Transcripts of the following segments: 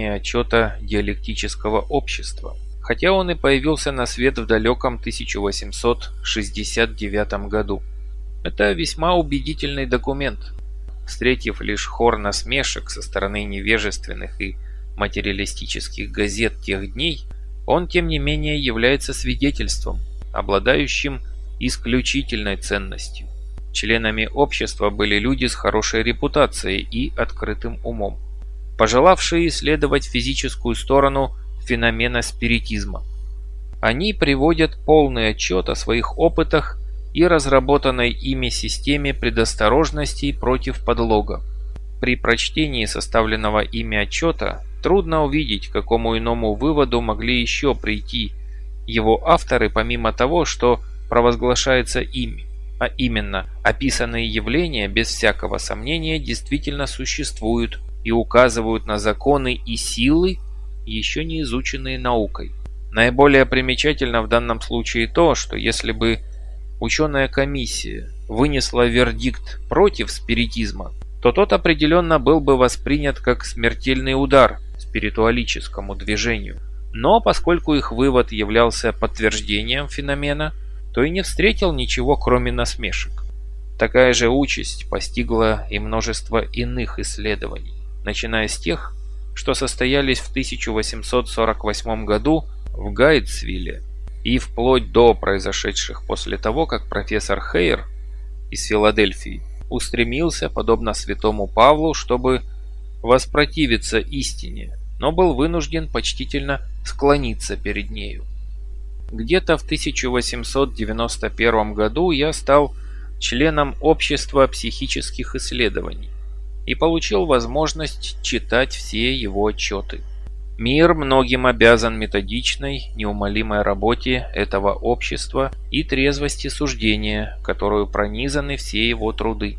появления отчета диалектического общества, хотя он и появился на свет в далеком 1869 году. Это весьма убедительный документ. Встретив лишь хор насмешек со стороны невежественных и материалистических газет тех дней, он, тем не менее, является свидетельством, обладающим исключительной ценностью. Членами общества были люди с хорошей репутацией и открытым умом, пожелавшие исследовать физическую сторону феномена спиритизма. Они приводят полный отчет о своих опытах и разработанной ими системе предосторожностей против подлога. При прочтении составленного ими отчета трудно увидеть, к какому иному выводу могли еще прийти его авторы, помимо того, что провозглашается ими. А именно, описанные явления, без всякого сомнения, действительно существуют и указывают на законы и силы, еще не изученные наукой. Наиболее примечательно в данном случае то, что если бы ученая комиссия вынесла вердикт против спиритизма, то тот определенно был бы воспринят как смертельный удар спиритуалическому движению. Но поскольку их вывод являлся подтверждением феномена, то и не встретил ничего кроме насмешек. Такая же участь постигла и множество иных исследований, начиная с тех, что состоялись в 1848 году в Гайдсвилле и вплоть до произошедших после того, как профессор Хейер из Филадельфии устремился, подобно святому Павлу, чтобы воспротивиться истине, но был вынужден почтительно склониться перед нею. Где-то в 1891 году я стал членом Общества психических исследований и получил возможность читать все его отчеты. Мир многим обязан методичной, неумолимой работе этого общества и трезвости суждения, которую пронизаны все его труды.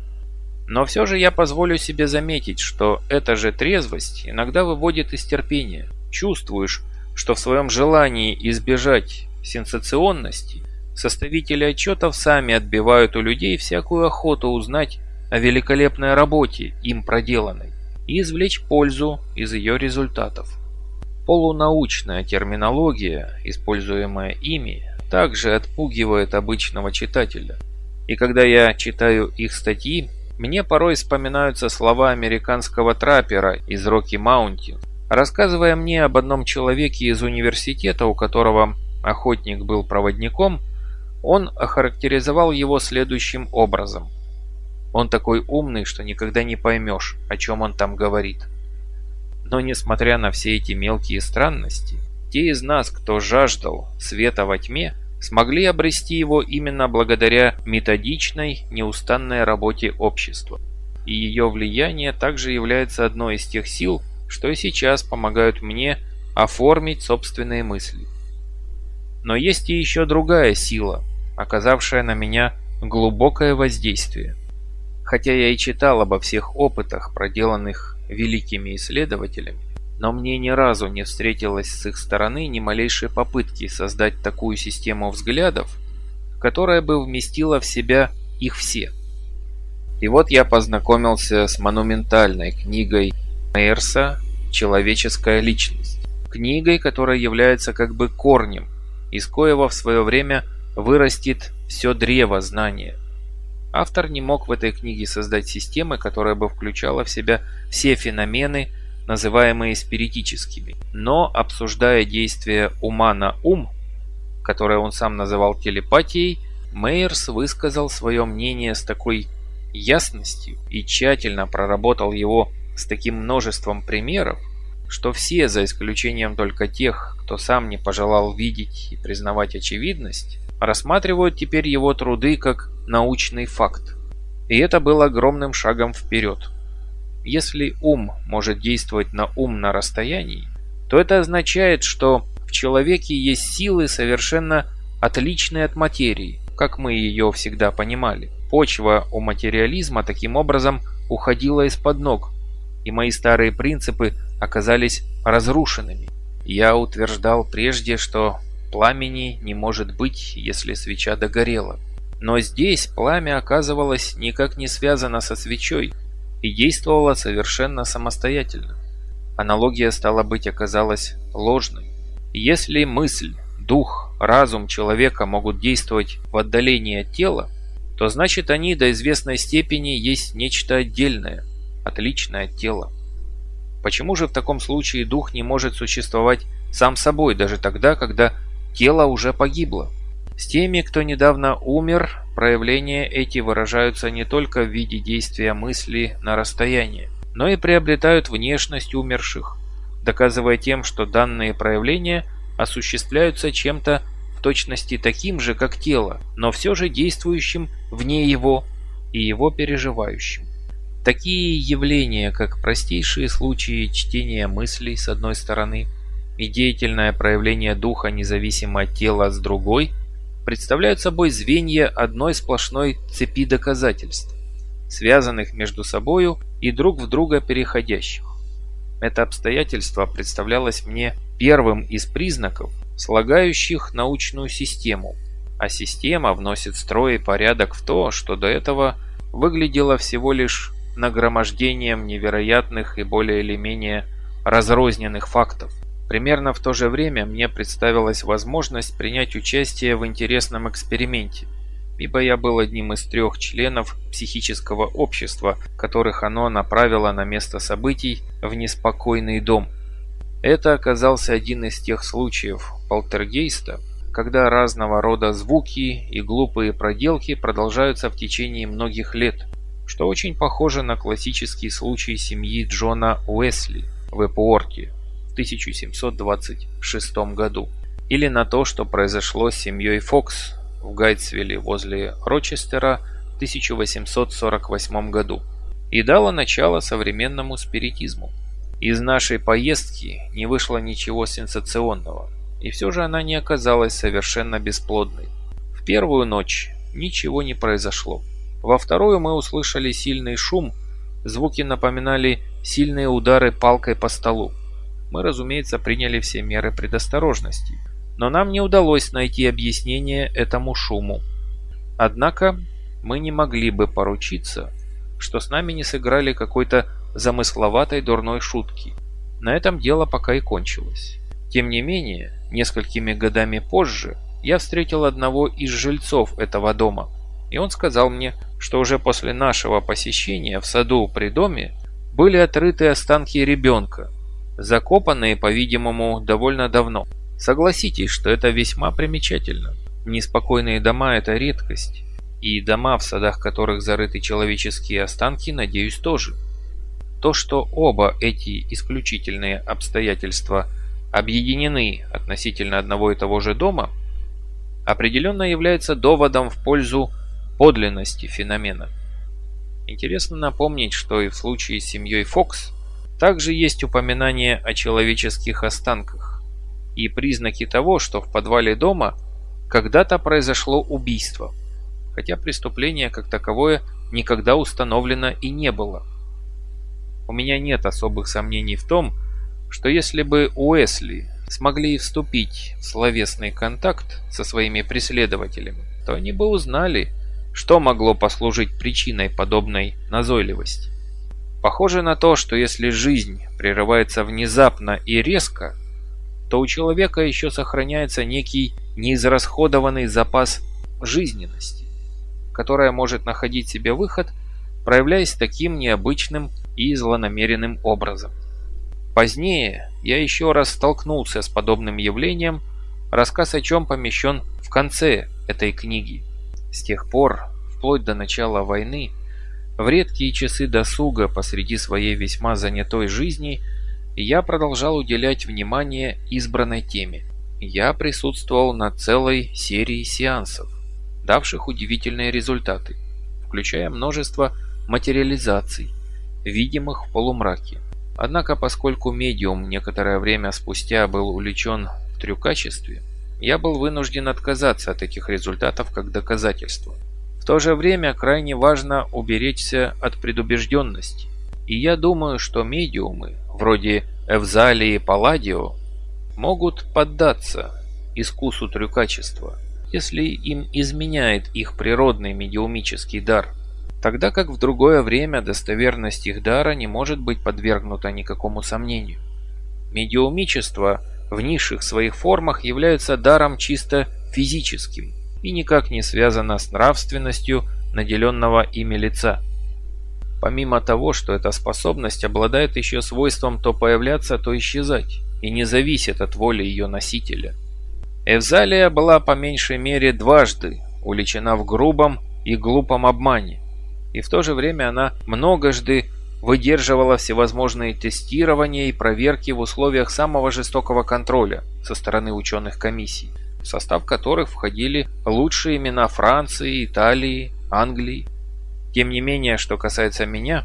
Но все же я позволю себе заметить, что эта же трезвость иногда выводит из терпения. Чувствуешь, что в своем желании избежать сенсационности составители отчетов сами отбивают у людей всякую охоту узнать о великолепной работе, им проделанной, и извлечь пользу из ее результатов. Полунаучная терминология, используемая ими, также отпугивает обычного читателя. И когда я читаю их статьи, мне порой вспоминаются слова американского траппера из Rocky Mountain, рассказывая мне об одном человеке из университета, у которого охотник был проводником, он охарактеризовал его следующим образом. Он такой умный, что никогда не поймешь, о чем он там говорит. Но несмотря на все эти мелкие странности, те из нас, кто жаждал света во тьме, смогли обрести его именно благодаря методичной, неустанной работе общества. И ее влияние также является одной из тех сил, что и сейчас помогают мне оформить собственные мысли. Но есть и еще другая сила, оказавшая на меня глубокое воздействие. Хотя я и читал обо всех опытах, проделанных великими исследователями, но мне ни разу не встретилось с их стороны ни малейшей попытки создать такую систему взглядов, которая бы вместила в себя их все. И вот я познакомился с монументальной книгой Мейерса «Человеческая личность». Книгой, которая является как бы корнем, из коего в свое время вырастет все древо знания. Автор не мог в этой книге создать системы, которая бы включала в себя все феномены, называемые спиритическими. Но, обсуждая действия ума на ум, которое он сам называл телепатией, Мейерс высказал свое мнение с такой ясностью и тщательно проработал его с таким множеством примеров, что все, за исключением только тех, кто сам не пожелал видеть и признавать очевидность, рассматривают теперь его труды как научный факт. И это было огромным шагом вперед. Если ум может действовать на ум на расстоянии, то это означает, что в человеке есть силы совершенно отличные от материи, как мы ее всегда понимали. Почва у материализма таким образом уходила из-под ног, и мои старые принципы оказались разрушенными. Я утверждал прежде, что пламени не может быть, если свеча догорела. Но здесь пламя оказывалось никак не связано со свечой, и действовала совершенно самостоятельно. Аналогия, стала быть, оказалась ложной. Если мысль, дух, разум человека могут действовать в отдалении от тела, то значит они до известной степени есть нечто отдельное, отличное от тела. Почему же в таком случае дух не может существовать сам собой, даже тогда, когда тело уже погибло? С теми, кто недавно умер, проявления эти выражаются не только в виде действия мысли на расстоянии, но и приобретают внешность умерших, доказывая тем, что данные проявления осуществляются чем-то в точности таким же, как тело, но все же действующим вне его и его переживающим. Такие явления, как простейшие случаи чтения мыслей с одной стороны и деятельное проявление духа независимо от тела с другой, представляют собой звенья одной сплошной цепи доказательств, связанных между собою и друг в друга переходящих. Это обстоятельство представлялось мне первым из признаков, слагающих научную систему, а система вносит строй и порядок в то, что до этого выглядело всего лишь нагромождением невероятных и более или менее разрозненных фактов. Примерно в то же время мне представилась возможность принять участие в интересном эксперименте, ибо я был одним из трех членов психического общества, которых оно направило на место событий в неспокойный дом. Это оказался один из тех случаев полтергейста, когда разного рода звуки и глупые проделки продолжаются в течение многих лет, что очень похоже на классический случай семьи Джона Уэсли в Эпуорте в 1726 году, или на то, что произошло с семьей Фокс в Гайтсвилле возле Рочестера в 1848 году и дало начало современному спиритизму. Из нашей поездки не вышло ничего сенсационного, и все же она не оказалась совершенно бесплодной. В первую ночь ничего не произошло. Во вторую мы услышали сильный шум, звуки напоминали сильные удары палкой по столу. Мы, разумеется, приняли все меры предосторожности – но нам не удалось найти объяснение этому шуму. Однако мы не могли бы поручиться, что с нами не сыграли какой-то замысловатой дурной шутки. На этом дело пока и кончилось. Тем не менее, несколькими годами позже я встретил одного из жильцов этого дома, и он сказал мне, что уже после нашего посещения в саду при доме были отрыты останки ребенка, закопанные, по-видимому, довольно давно. Согласитесь, что это весьма примечательно. Неспокойные дома – это редкость. И дома, в садах которых зарыты человеческие останки, надеюсь, тоже. То, что оба эти исключительные обстоятельства объединены относительно одного и того же дома, определенно является доводом в пользу подлинности феномена. Интересно напомнить, что и в случае с семьей Фокс также есть упоминание о человеческих останках и признаки того, что в подвале дома когда-то произошло убийство, хотя преступление как таковое никогда установлено и не было. У меня нет особых сомнений в том, что если бы Уэсли смогли вступить в словесный контакт со своими преследователями, то они бы узнали, что могло послужить причиной подобной назойливости. Похоже на то, что если жизнь прерывается внезапно и резко, то у человека еще сохраняется некий неизрасходованный запас жизненности, которая может находить себе выход, проявляясь таким необычным и злонамеренным образом. Позднее я еще раз столкнулся с подобным явлением, рассказ о чем помещен в конце этой книги. С тех пор, вплоть до начала войны, в редкие часы досуга посреди своей весьма занятой жизни – я продолжал уделять внимание избранной теме. Я присутствовал на целой серии сеансов, давших удивительные результаты, включая множество материализаций, видимых в полумраке. Однако, поскольку медиум некоторое время спустя был увлечен в трюкачестве, я был вынужден отказаться от этих результатов как доказательства. В то же время крайне важно уберечься от предубежденности. И я думаю, что медиумы, вроде Эвзалии и Палладио, могут поддаться искусу трюкачества, если им изменяет их природный медиумический дар. тогда как в другое время достоверность их дара не может быть подвергнута никакому сомнению. Медиумичество в низших своих формах является даром чисто физическим и никак не связано с нравственностью наделенного ими лица. Помимо того, что эта способность обладает еще свойством то появляться, то исчезать, и не зависит от воли ее носителя. Эвзалия была по меньшей мере дважды уличена в грубом и глупом обмане, и в то же время она многожды выдерживала всевозможные тестирования и проверки в условиях самого жестокого контроля со стороны ученых комиссий, в состав которых входили лучшие имена Франции, Италии, Англии. Тем не менее, что касается меня,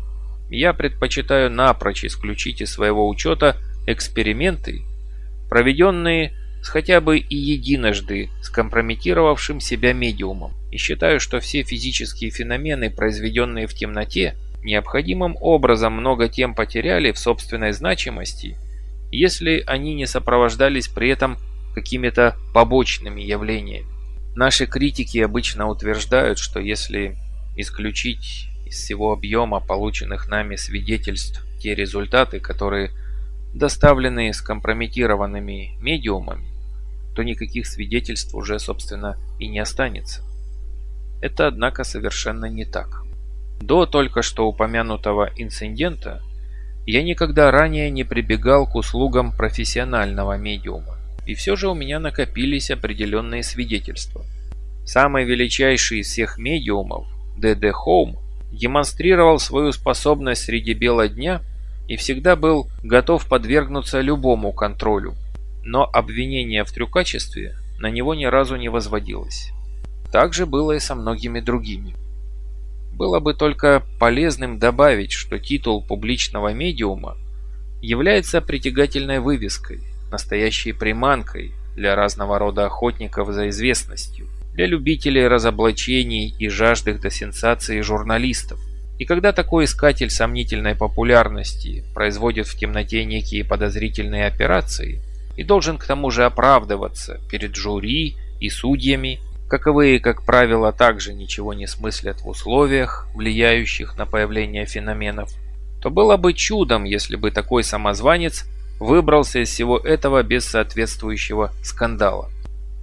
я предпочитаю напрочь исключить из своего учета эксперименты, проведенные с хотя бы и единожды скомпрометировавшим себя медиумом, и считаю, что все физические феномены, произведенные в темноте, необходимым образом много тем потеряли в собственной значимости, если они не сопровождались при этом какими-то побочными явлениями. Наши критики обычно утверждают, что если исключить из всего объема полученных нами свидетельств те результаты, которые доставлены скомпрометированными медиумами, то никаких свидетельств уже, собственно, и не останется. Это, однако, совершенно не так. До только что упомянутого инцидента я никогда ранее не прибегал к услугам профессионального медиума, и все же у меня накопились определенные свидетельства. Самый величайший из всех медиумов, Д.Д. Хоум, демонстрировал свою способность среди бела дня и всегда был готов подвергнуться любому контролю, но обвинение в трюкачестве на него ни разу не возводилось. Так же было и со многими другими. Было бы только полезным добавить, что титул публичного медиума является притягательной вывеской, настоящей приманкой для разного рода охотников за известностью, для любителей разоблачений и жаждых до сенсации журналистов. И когда такой искатель сомнительной популярности производит в темноте некие подозрительные операции, и должен к тому же оправдываться перед жюри и судьями, каковые, как правило, также ничего не смыслят в условиях, влияющих на появление феноменов, то было бы чудом, если бы такой самозванец выбрался из всего этого без соответствующего скандала.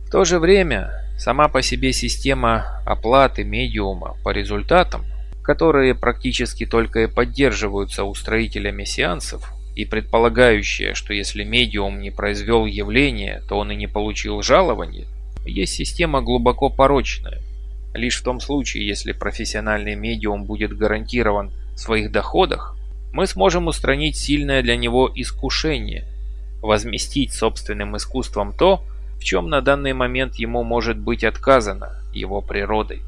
В то же время сама по себе система оплаты медиума по результатам, которые практически только и поддерживаются устроителями сеансов, и предполагающая, что если медиум не произвел явление, то он и не получил жалования, есть система глубоко порочная. Лишь в том случае, если профессиональный медиум будет гарантирован в своих доходах, мы сможем устранить сильное для него искушение, возместить собственным искусством то, в чем на данный момент ему может быть отказано его природой.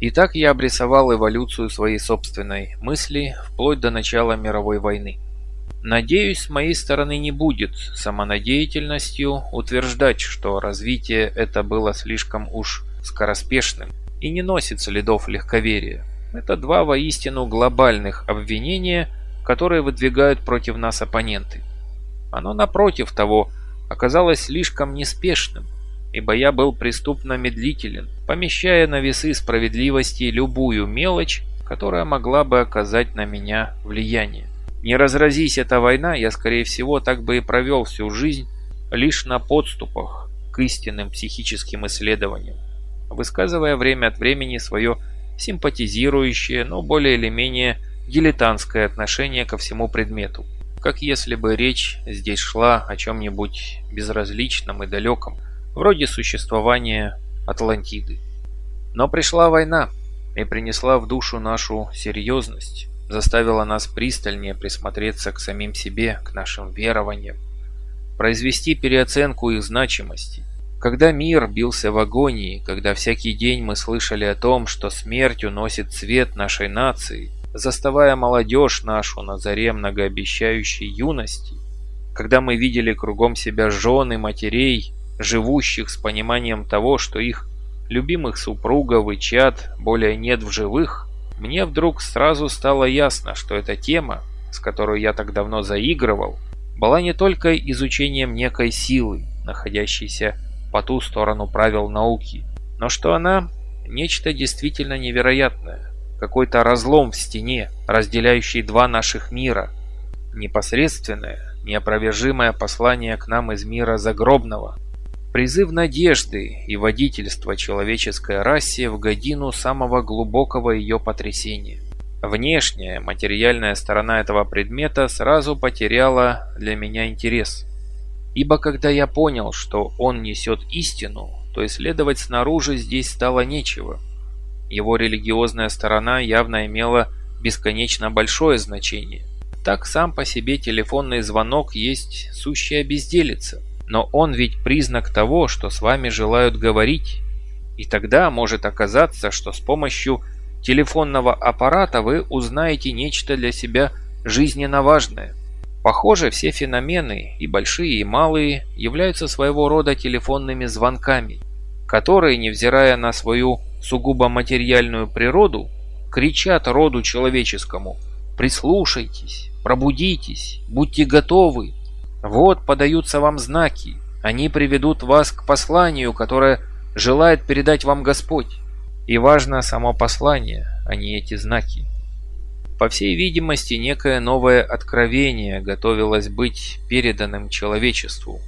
Итак, я обрисовал эволюцию своей собственной мысли вплоть до начала мировой войны. Надеюсь, с моей стороны не будет самонадеятельностью утверждать, что развитие это было слишком уж скороспешным и не носит следов легковерия. Это два воистину глобальных обвинения, которые выдвигают против нас оппоненты. Оно, напротив того, оказалось слишком неспешным, ибо я был преступно медлителен, помещая на весы справедливости любую мелочь, которая могла бы оказать на меня влияние. Не разразись эта война, я, скорее всего, так бы и провел всю жизнь лишь на подступах к истинным психическим исследованиям, высказывая время от времени свое симпатизирующее, но более или менее дилетантское отношение ко всему предмету, как если бы речь здесь шла о чем-нибудь безразличном и далеком, вроде существования Атлантиды. Но пришла война и принесла в душу нашу серьезность, заставила нас пристальнее присмотреться к самим себе, к нашим верованиям, произвести переоценку их значимости. Когда мир бился в агонии, когда всякий день мы слышали о том, что смерть уносит цвет нашей нации, заставая молодежь нашу на заре многообещающей юности, когда мы видели кругом себя жены матерей, живущих с пониманием того, что их любимых супругов и чад более нет в живых, мне вдруг сразу стало ясно, что эта тема, с которой я так давно заигрывал, была не только изучением некой силы, находящейся по ту сторону правил науки, но что она нечто действительно невероятное, какой-то разлом в стене, разделяющий два наших мира. Непосредственное, неопровержимое послание к нам из мира загробного. Призыв надежды и водительство человеческой расе в годину самого глубокого ее потрясения. Внешняя, материальная сторона этого предмета сразу потеряла для меня интерес. Ибо когда я понял, что он несет истину, то исследовать снаружи здесь стало нечего. Его религиозная сторона явно имела бесконечно большое значение. Так сам по себе телефонный звонок есть сущая безделица. Но он ведь признак того, что с вами желают говорить. И тогда может оказаться, что с помощью телефонного аппарата вы узнаете нечто для себя жизненно важное. Похоже, все феномены, и большие, и малые, являются своего рода телефонными звонками, которые, невзирая на свою сугубо материальную природу, кричат роду человеческому «Прислушайтесь, пробудитесь, будьте готовы». Вот подаются вам знаки, они приведут вас к посланию, которое желает передать вам Господь. И важно само послание, а не эти знаки. По всей видимости, некое новое откровение готовилось быть переданным человечеству,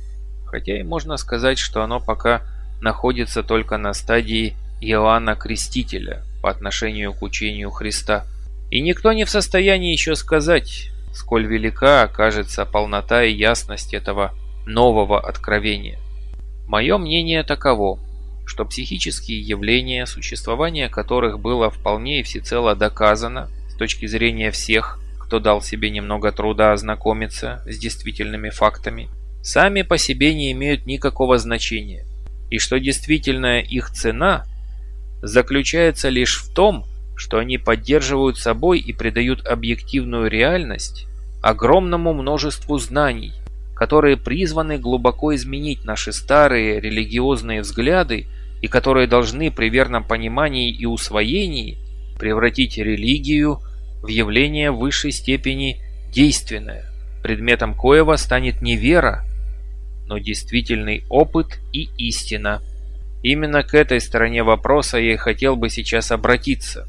хотя и можно сказать, что оно пока находится только на стадии Иоанна Крестителя по отношению к учению Христа. И никто не в состоянии еще сказать, сколь велика окажется полнота и ясность этого нового откровения. Мое мнение таково, что психические явления, существование которых было вполне и всецело доказано с точки зрения всех, кто дал себе немного труда ознакомиться с действительными фактами, сами по себе не имеют никакого значения, и что действительная их цена заключается лишь в том, что они поддерживают собой и придают объективную реальность огромному множеству знаний, которые призваны глубоко изменить наши старые религиозные взгляды и которые должны при верном понимании и усвоении превратить религию в явление высшей степени действенное, предметом коего станет не вера, но действительный опыт и истина. Именно к этой стороне вопроса я и хотел бы сейчас обратиться.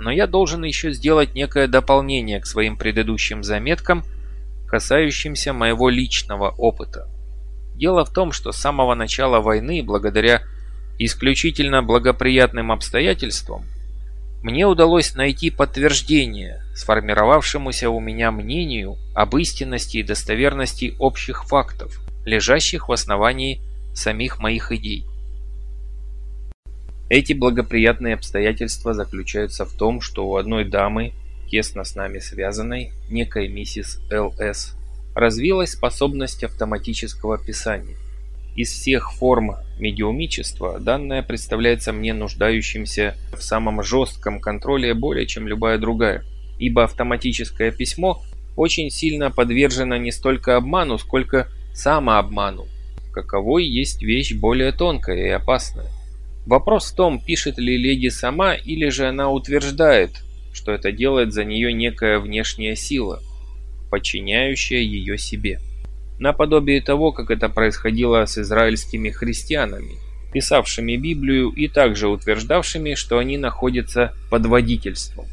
Но я должен еще сделать некое дополнение к своим предыдущим заметкам, касающимся моего личного опыта. Дело в том, что с самого начала войны, благодаря исключительно благоприятным обстоятельствам, мне удалось найти подтверждение сформировавшемуся у меня мнению об истинности и достоверности общих фактов, лежащих в основании самих моих идей. Эти благоприятные обстоятельства заключаются в том, что у одной дамы, тесно с нами связанной, некой миссис Л.С., развилась способность автоматического писания. Из всех форм медиумичества данная представляется мне нуждающимся в самом жестком контроле более чем любая другая, ибо автоматическое письмо очень сильно подвержено не столько обману, сколько самообману, каковой есть вещь более тонкая и опасная. Вопрос в том, пишет ли леди сама, или же она утверждает, что это делает за нее некая внешняя сила, подчиняющая ее себе. Наподобие того, как это происходило с израильскими христианами, писавшими Библию и также утверждавшими, что они находятся под водительством.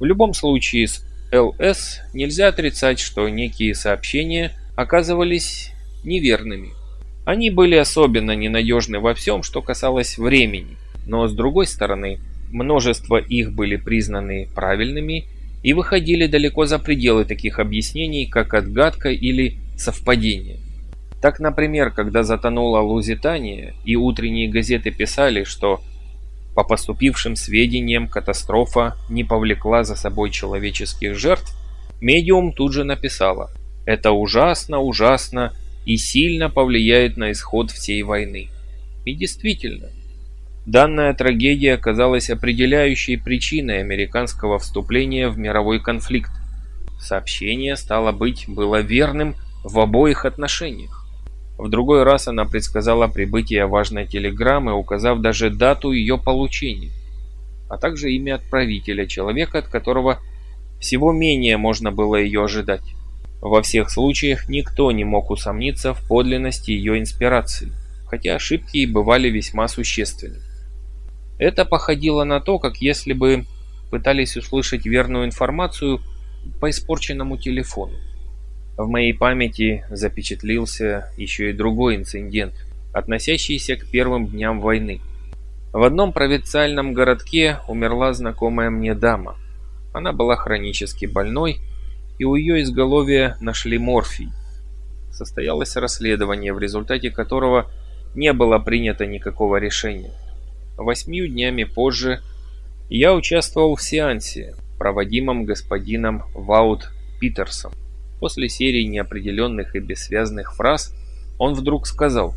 В любом случае с ЛС нельзя отрицать, что некие сообщения оказывались неверными. Они были особенно ненадежны во всем, что касалось времени, но с другой стороны, множество их были признаны правильными и выходили далеко за пределы таких объяснений, как отгадка или совпадение. Так, например, когда затонула Лузитания, и утренние газеты писали, что по поступившим сведениям катастрофа не повлекла за собой человеческих жертв, медиум тут же написала «Это ужасно, ужасно, и сильно повлияет на исход всей войны. И действительно, данная трагедия оказалась определяющей причиной американского вступления в мировой конфликт. Сообщение, стало быть, было верным в обоих отношениях. В другой раз она предсказала прибытие важной телеграммы, указав даже дату ее получения, а также имя отправителя, человека, от которого всего менее можно было ее ожидать. Во всех случаях никто не мог усомниться в подлинности ее инспирации, хотя ошибки и бывали весьма существенны. Это походило на то, как если бы пытались услышать верную информацию по испорченному телефону. В моей памяти запечатлился еще и другой инцидент, относящийся к первым дням войны. В одном провинциальном городке умерла знакомая мне дама. Она была хронически больной, и у ее изголовья нашли морфий. Состоялось расследование, в результате которого не было принято никакого решения. Восьмью днями позже я участвовал в сеансе, проводимом господином Ваут Питерсом. После серии неопределенных и бессвязных фраз он вдруг сказал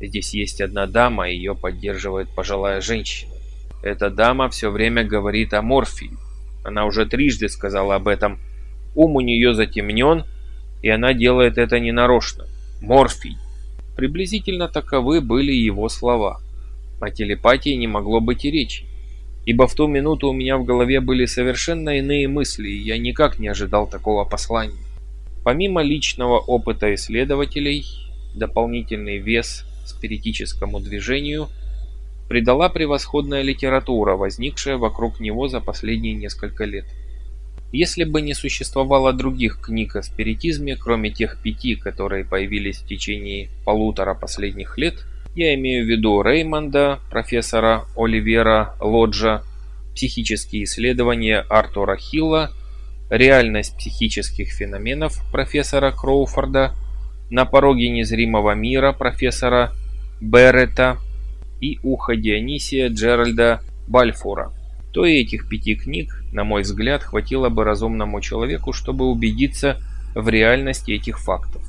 «Здесь есть одна дама, ее поддерживает пожилая женщина. Эта дама все время говорит о морфии. Она уже трижды сказала об этом. Ум у нее затемнен, и она делает это ненарочно. Морфий. Приблизительно таковы были его слова. О телепатии не могло быть и речи. Ибо в ту минуту у меня в голове были совершенно иные мысли, и я никак не ожидал такого послания. Помимо личного опыта исследователей, дополнительный вес спиритическому движению придала превосходная литература, возникшая вокруг него за последние несколько лет. Если бы не существовало других книг о спиритизме, кроме тех пяти, которые появились в течение полутора последних лет, я имею в виду Реймонда, профессора Оливера Лоджа, психические исследования Артура Хилла, реальность психических феноменов профессора Кроуфорда, на пороге незримого мира профессора Беррета и ухо Дионисия Джеральда Бальфура то и этих пяти книг, на мой взгляд, хватило бы разумному человеку, чтобы убедиться в реальности этих фактов.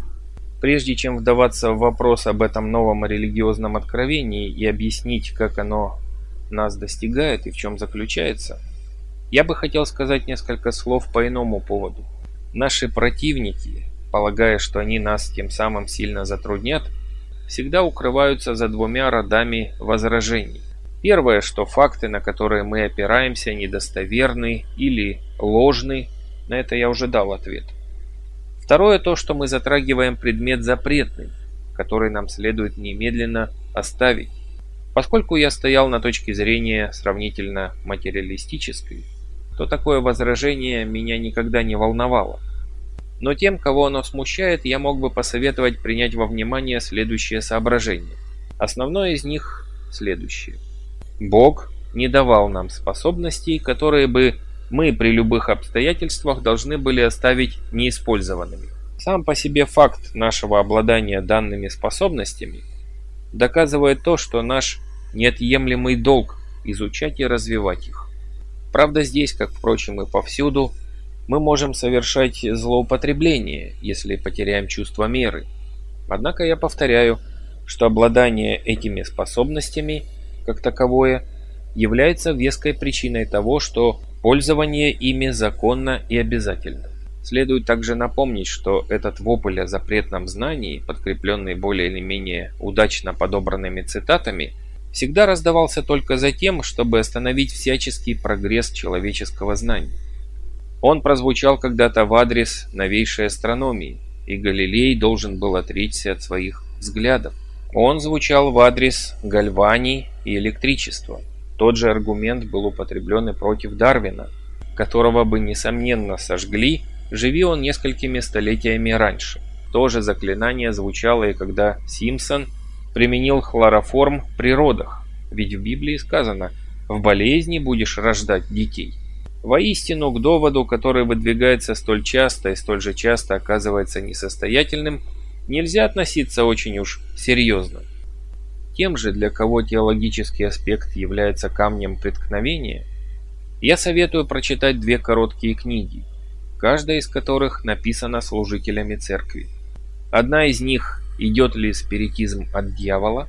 Прежде чем вдаваться в вопрос об этом новом религиозном откровении и объяснить, как оно нас достигает и в чем заключается, я бы хотел сказать несколько слов по иному поводу. Наши противники, полагая, что они нас тем самым сильно затруднят, всегда укрываются за двумя родами возражений. Первое, что факты, на которые мы опираемся, недостоверны или ложны, на это я уже дал ответ. Второе то, что мы затрагиваем предмет запретный, который нам следует немедленно оставить. Поскольку я стоял на точке зрения сравнительно материалистической, то такое возражение меня никогда не волновало. Но тем, кого оно смущает, я мог бы посоветовать принять во внимание следующее соображение. Основное из них следующее. Бог не давал нам способностей, которые бы мы при любых обстоятельствах должны были оставить неиспользованными. Сам по себе факт нашего обладания данными способностями доказывает то, что наш неотъемлемый долг изучать и развивать их. Правда здесь, как впрочем и повсюду, мы можем совершать злоупотребление, если потеряем чувство меры. Однако я повторяю, что обладание этими способностями – как таковое является веской причиной того, что пользование ими законно и обязательно. Следует также напомнить, что этот вопль о запретном знании, подкрепленный более или менее удачно подобранными цитатами, всегда раздавался только за тем, чтобы остановить всяческий прогресс человеческого знания. Он прозвучал когда-то в адрес новейшей астрономии, и Галилей должен был отречься от своих взглядов. Он звучал в адрес Гальвани и электричества. Тот же аргумент был употреблен и против Дарвина, которого бы, несомненно, сожгли, живи он несколькими столетиями раньше. То же заклинание звучало и когда Симпсон применил хлороформ в природах, ведь в Библии сказано «в болезни будешь рождать детей». Воистину, к доводу, который выдвигается столь часто и столь же часто оказывается несостоятельным, нельзя относиться очень уж серьезно. Тем же, для кого теологический аспект является камнем преткновения, я советую прочитать две короткие книги, каждая из которых написана служителями церкви. Одна из них «Идет ли спиритизм от дьявола?»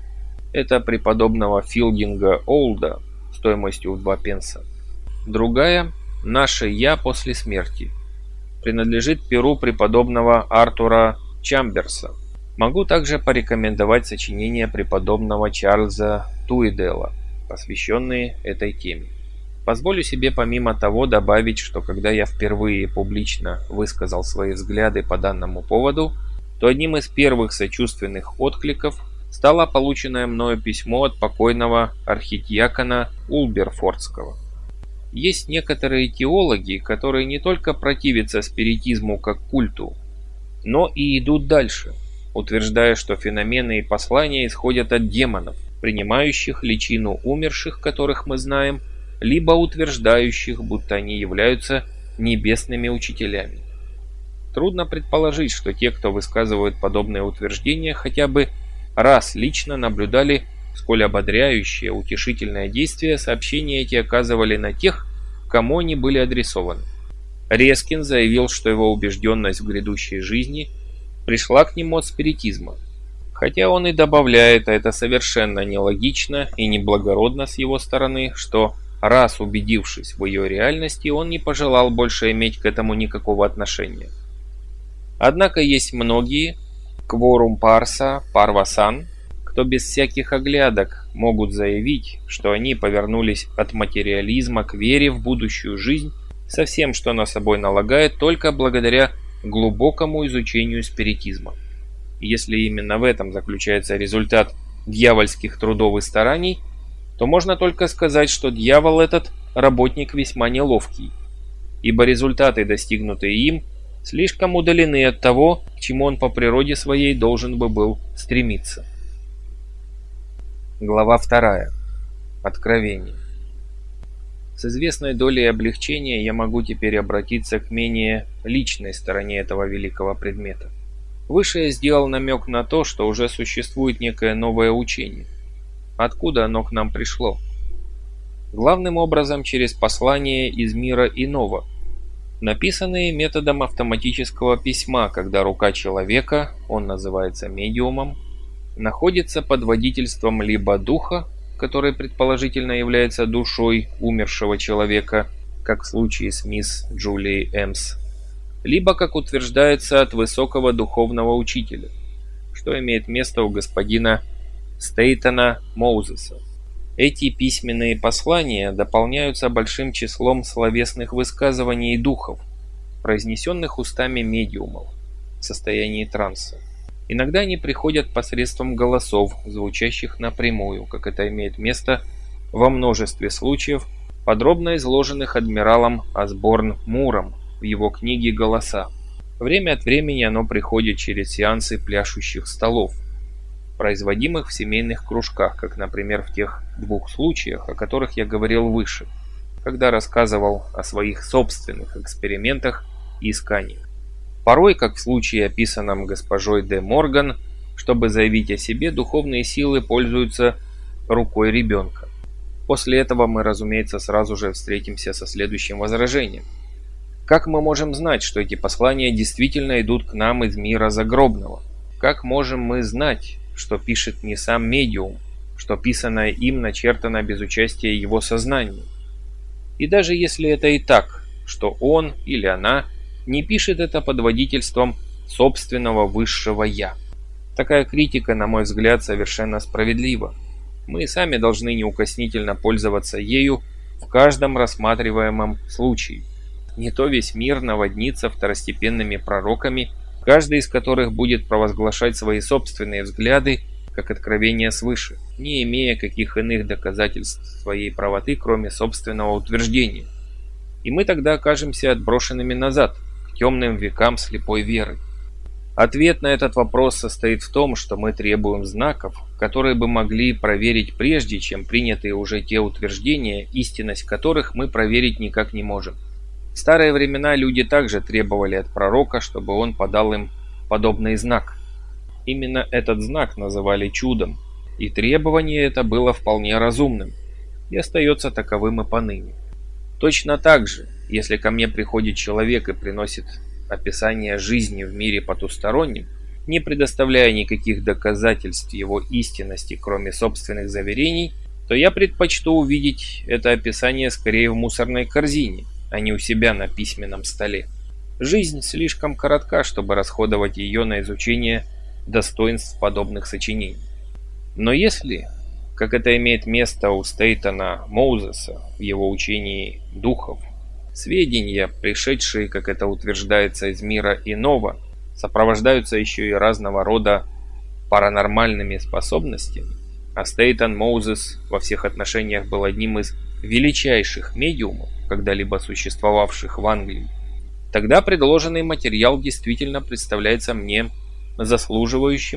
Это преподобного Филдинга Олда стоимостью в 2 пенса. Другая «Наше Я после смерти» принадлежит перу преподобного Артура Чамберса. Могу также порекомендовать сочинения преподобного Чарльза Туидела, посвященные этой теме. Позволю себе помимо того добавить, что когда я впервые публично высказал свои взгляды по данному поводу, то одним из первых сочувственных откликов стало полученное мною письмо от покойного архидиакона Улберфордского. Есть некоторые теологи, которые не только противятся спиритизму как культу, но и идут дальше, утверждая, что феномены и послания исходят от демонов, принимающих личину умерших, которых мы знаем, либо утверждающих, будто они являются небесными учителями. Трудно предположить, что те, кто высказывают подобные утверждения, хотя бы раз лично наблюдали, сколь ободряющее, утешительное действие сообщения эти оказывали на тех, кому они были адресованы. Рескин заявил, что его убежденность в грядущей жизни пришла к нему от спиритизма. Хотя он и добавляет, а это совершенно нелогично и неблагородно с его стороны, что раз убедившись в ее реальности, он не пожелал больше иметь к этому никакого отношения. Однако есть многие, Кворум Парса, Парвасан, кто без всяких оглядок могут заявить, что они повернулись от материализма к вере в будущую жизнь со всем, что она собой налагает, только благодаря глубокому изучению спиритизма. Если именно в этом заключается результат дьявольских трудов и стараний, то можно только сказать, что дьявол этот работник весьма неловкий, ибо результаты, достигнутые им, слишком удалены от того, к чему он по природе своей должен бы был стремиться. Глава 2. Откровение. С известной долей облегчения я могу теперь обратиться к менее личной стороне этого великого предмета. Выше я сделал намек на то, что уже существует некое новое учение. Откуда оно к нам пришло? Главным образом через послание из мира иного – написанные методом автоматического письма, когда рука человека, он называется медиумом, находится под водительством либо духа, который предположительно является душой умершего человека, как в случае с мисс Джулией Эмс, либо, как утверждается, от высокого духовного учителя, что имеет место у господина Стейтона Моузеса. Эти письменные послания дополняются большим числом словесных высказываний духов, произнесенных устами медиумов в состоянии транса. Иногда они приходят посредством голосов, звучащих напрямую, как это имеет место во множестве случаев, подробно изложенных адмиралом Асборн Муром в его книге «Голоса». Время от времени оно приходит через сеансы пляшущих столов – производимых в семейных кружках, как, например, в тех двух случаях, о которых я говорил выше, когда рассказывал о своих собственных экспериментах и исканиях. Порой, как в случае, описанном госпожой де Морган, чтобы заявить о себе, духовные силы пользуются рукой ребенка. После этого мы, разумеется, сразу же встретимся со следующим возражением. Как мы можем знать, что эти послания действительно идут к нам из мира загробного? Как можем мы знать, что пишет не сам медиум, что писанное им начертано без участия его сознания. И даже если это и так, что он или она не пишет это под водительством собственного высшего «я». Такая критика, на мой взгляд, совершенно справедлива. Мы сами должны неукоснительно пользоваться ею в каждом рассматриваемом случае. Не то весь мир наводнится второстепенными пророками каждый из которых будет провозглашать свои собственные взгляды как откровение свыше, не имея каких иных доказательств своей правоты, кроме собственного утверждения. И мы тогда окажемся отброшенными назад, темным векам слепой веры. Ответ на этот вопрос состоит в том, что мы требуем знаков, которые бы могли проверить прежде, чем принятые уже те утверждения, истинность которых мы проверить никак не можем. В старые времена люди также требовали от пророка, чтобы он подал им подобный знак. Именно этот знак называли чудом, и требование это было вполне разумным, и остается таковым и поныне. Точно так же, если ко мне приходит человек и приносит описание жизни в мире потустороннем, не предоставляя никаких доказательств его истинности, кроме собственных заверений, то я предпочту увидеть это описание скорее в мусорной корзине – а не у себя на письменном столе. Жизнь слишком коротка, чтобы расходовать ее на изучение достоинств подобных сочинений. Но если, как это имеет место у Стейнтона Моузеса в его учении духов, сведения, пришедшие, как это утверждается, из мира иного, сопровождаются еще и разного рода паранормальными способностями, а Стейнтон Моузес во всех отношениях был одним из величайших медиумов, когда-либо существовавших в Англии, тогда предложенный материал действительно представляется мне заслуживающим